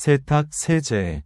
세탁, 세제,